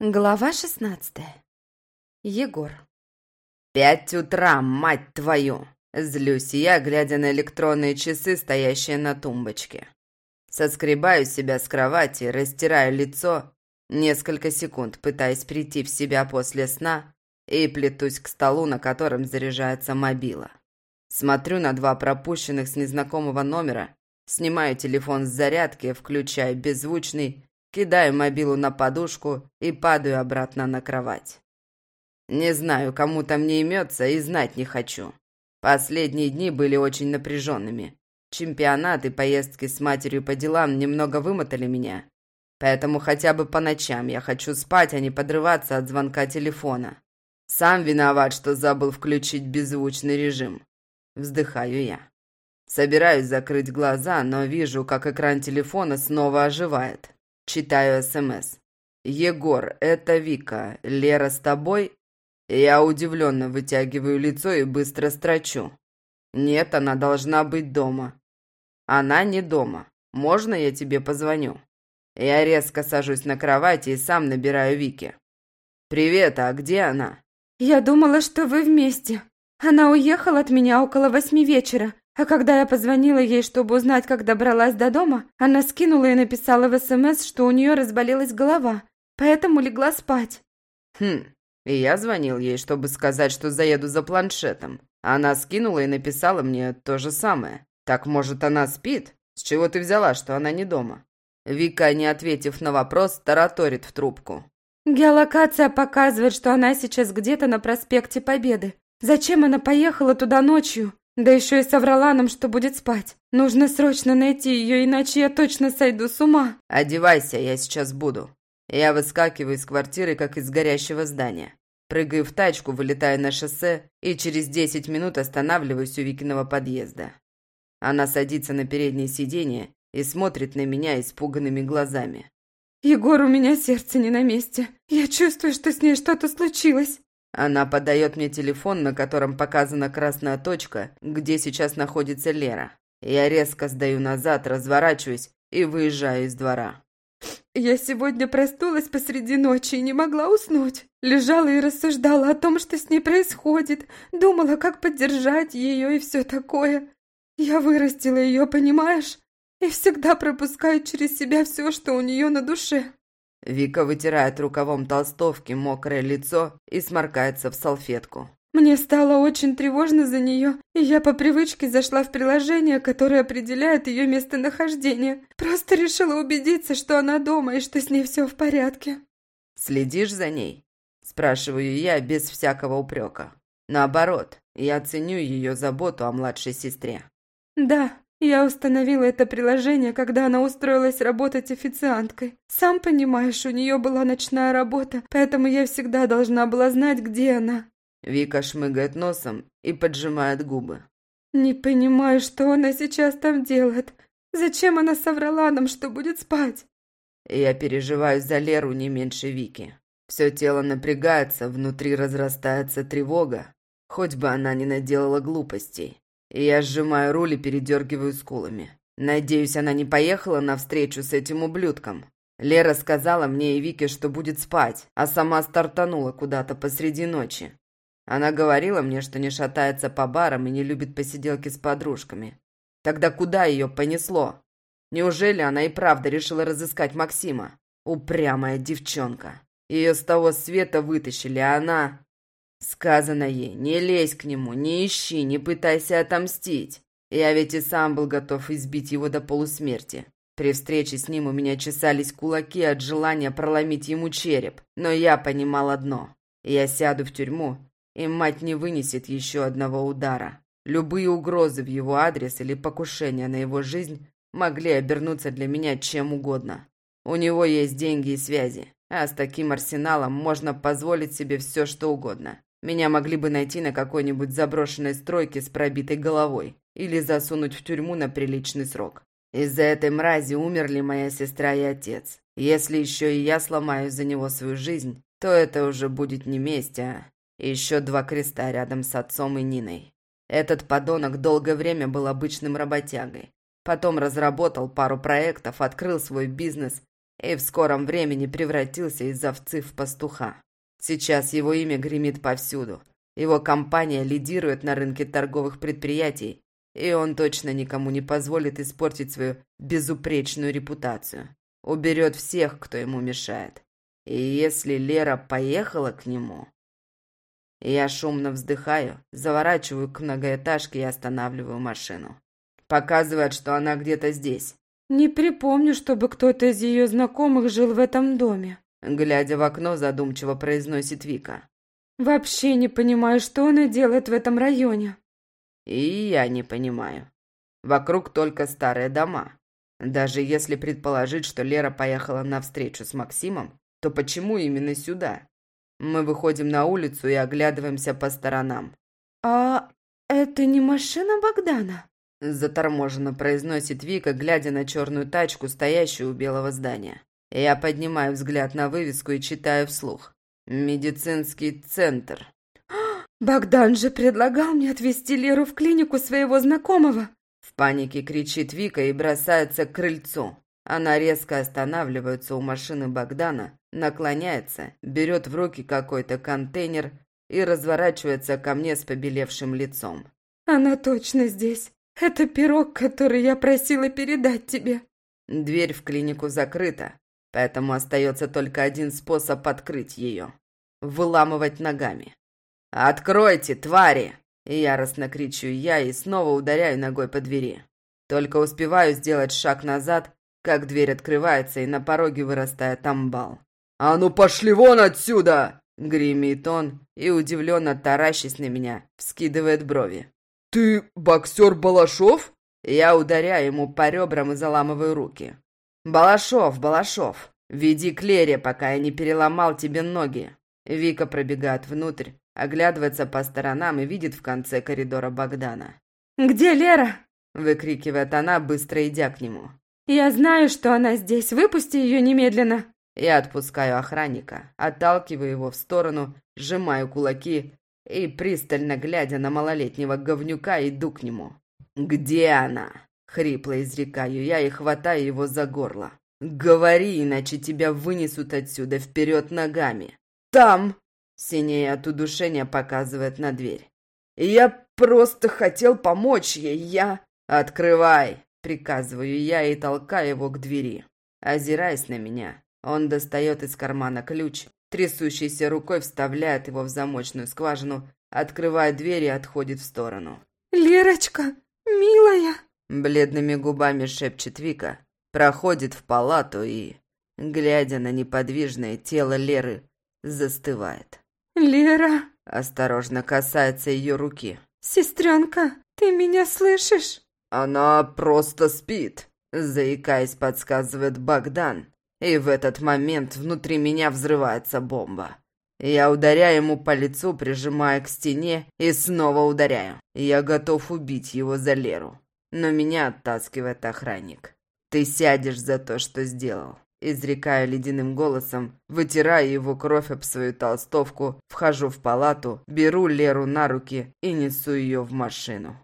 Глава шестнадцатая. Егор. «Пять утра, мать твою!» Злюсь я, глядя на электронные часы, стоящие на тумбочке. Соскребаю себя с кровати, растираю лицо, несколько секунд пытаясь прийти в себя после сна и плетусь к столу, на котором заряжается мобила. Смотрю на два пропущенных с незнакомого номера, снимаю телефон с зарядки, включаю беззвучный кидаю мобилу на подушку и падаю обратно на кровать. Не знаю, кому там не имется и знать не хочу. Последние дни были очень напряженными. Чемпионат и поездки с матерью по делам немного вымотали меня. Поэтому хотя бы по ночам я хочу спать, а не подрываться от звонка телефона. Сам виноват, что забыл включить беззвучный режим. Вздыхаю я. Собираюсь закрыть глаза, но вижу, как экран телефона снова оживает. Читаю СМС. «Егор, это Вика. Лера с тобой?» Я удивленно вытягиваю лицо и быстро строчу. «Нет, она должна быть дома». «Она не дома. Можно я тебе позвоню?» Я резко сажусь на кровати и сам набираю Вике. «Привет, а где она?» «Я думала, что вы вместе. Она уехала от меня около восьми вечера. А когда я позвонила ей, чтобы узнать, как добралась до дома, она скинула и написала в СМС, что у нее разболелась голова, поэтому легла спать. Хм, и я звонил ей, чтобы сказать, что заеду за планшетом. Она скинула и написала мне то же самое. Так, может, она спит? С чего ты взяла, что она не дома? Вика, не ответив на вопрос, тараторит в трубку. Геолокация показывает, что она сейчас где-то на проспекте Победы. Зачем она поехала туда ночью? Да еще и соврала нам, что будет спать. Нужно срочно найти ее, иначе я точно сойду с ума. Одевайся, я сейчас буду. Я выскакиваю из квартиры, как из горящего здания. Прыгаю в тачку, вылетаю на шоссе и через 10 минут останавливаюсь у Викиного подъезда. Она садится на переднее сиденье и смотрит на меня испуганными глазами. «Егор, у меня сердце не на месте. Я чувствую, что с ней что-то случилось». Она подает мне телефон, на котором показана красная точка, где сейчас находится Лера. Я резко сдаю назад, разворачиваюсь и выезжаю из двора. Я сегодня проснулась посреди ночи и не могла уснуть. Лежала и рассуждала о том, что с ней происходит. Думала, как поддержать ее и все такое. Я вырастила ее, понимаешь? И всегда пропускаю через себя все, что у нее на душе. Вика вытирает рукавом толстовки мокрое лицо и сморкается в салфетку. Мне стало очень тревожно за нее, и я по привычке зашла в приложение, которое определяет ее местонахождение. Просто решила убедиться, что она дома и что с ней все в порядке. «Следишь за ней?» – спрашиваю я без всякого упрека. Наоборот, я ценю ее заботу о младшей сестре. «Да, я установила это приложение, когда она устроилась работать официанткой. Сам понимаешь, у нее была ночная работа, поэтому я всегда должна была знать, где она. Вика шмыгает носом и поджимает губы. Не понимаю, что она сейчас там делает. Зачем она соврала нам, что будет спать? Я переживаю за Леру не меньше Вики. Все тело напрягается, внутри разрастается тревога. Хоть бы она не наделала глупостей. Я сжимаю руль и передергиваю скулами. Надеюсь, она не поехала на встречу с этим ублюдком. Лера сказала мне и Вике, что будет спать, а сама стартанула куда-то посреди ночи. Она говорила мне, что не шатается по барам и не любит посиделки с подружками. Тогда куда ее понесло? Неужели она и правда решила разыскать Максима? Упрямая девчонка. Ее с того света вытащили, а она... Сказано ей, не лезь к нему, не ищи, не пытайся отомстить. Я ведь и сам был готов избить его до полусмерти. При встрече с ним у меня чесались кулаки от желания проломить ему череп. Но я понимал одно. Я сяду в тюрьму, и мать не вынесет еще одного удара. Любые угрозы в его адрес или покушения на его жизнь могли обернуться для меня чем угодно. У него есть деньги и связи, а с таким арсеналом можно позволить себе все, что угодно. Меня могли бы найти на какой-нибудь заброшенной стройке с пробитой головой или засунуть в тюрьму на приличный срок. Из-за этой мрази умерли моя сестра и отец. Если еще и я сломаю за него свою жизнь, то это уже будет не месть, а еще два креста рядом с отцом и Ниной. Этот подонок долгое время был обычным работягой. Потом разработал пару проектов, открыл свой бизнес и в скором времени превратился из овцы в пастуха. Сейчас его имя гремит повсюду. Его компания лидирует на рынке торговых предприятий, и он точно никому не позволит испортить свою безупречную репутацию. Уберет всех, кто ему мешает. И если Лера поехала к нему... Я шумно вздыхаю, заворачиваю к многоэтажке и останавливаю машину. Показывает, что она где-то здесь. «Не припомню, чтобы кто-то из ее знакомых жил в этом доме», глядя в окно, задумчиво произносит Вика. «Вообще не понимаю, что она делает в этом районе». «И я не понимаю. Вокруг только старые дома. Даже если предположить, что Лера поехала на встречу с Максимом, то почему именно сюда? Мы выходим на улицу и оглядываемся по сторонам. «А это не машина Богдана?» Заторможенно произносит Вика, глядя на черную тачку, стоящую у белого здания. Я поднимаю взгляд на вывеску и читаю вслух. «Медицинский центр». «Богдан же предлагал мне отвезти Леру в клинику своего знакомого!» В панике кричит Вика и бросается к крыльцу. Она резко останавливается у машины Богдана, наклоняется, берет в руки какой-то контейнер и разворачивается ко мне с побелевшим лицом. «Она точно здесь. Это пирог, который я просила передать тебе». Дверь в клинику закрыта, поэтому остается только один способ открыть ее. Выламывать ногами. «Откройте, твари!» Яростно кричу я и снова ударяю ногой по двери. Только успеваю сделать шаг назад, как дверь открывается, и на пороге вырастает амбал. «А ну пошли вон отсюда!» Гремит он и, удивленно таращись на меня, вскидывает брови. «Ты боксер Балашов?» Я ударяю ему по ребрам и заламываю руки. «Балашов, Балашов, веди к Лере, пока я не переломал тебе ноги». Вика пробегает внутрь, оглядывается по сторонам и видит в конце коридора Богдана. «Где Лера?» – выкрикивает она, быстро идя к нему. «Я знаю, что она здесь. Выпусти ее немедленно!» Я отпускаю охранника, отталкиваю его в сторону, сжимаю кулаки и, пристально глядя на малолетнего говнюка, иду к нему. «Где она?» — хрипло изрекаю я и хватаю его за горло. «Говори, иначе тебя вынесут отсюда вперед ногами!» «Там!» — синее от удушения показывает на дверь. «Я просто хотел помочь ей, я...» «Открывай!» Приказываю я и толкаю его к двери. Озираясь на меня, он достает из кармана ключ, трясущейся рукой вставляет его в замочную скважину, открывает дверь и отходит в сторону. «Лерочка, милая!» Бледными губами шепчет Вика, проходит в палату и, глядя на неподвижное тело Леры, застывает. «Лера!» Осторожно касается ее руки. «Сестренка, ты меня слышишь?» «Она просто спит», — заикаясь, подсказывает Богдан. И в этот момент внутри меня взрывается бомба. Я ударяю ему по лицу, прижимая к стене, и снова ударяю. Я готов убить его за Леру. Но меня оттаскивает охранник. «Ты сядешь за то, что сделал». Изрекаю ледяным голосом, вытираю его кровь об свою толстовку, вхожу в палату, беру Леру на руки и несу ее в машину.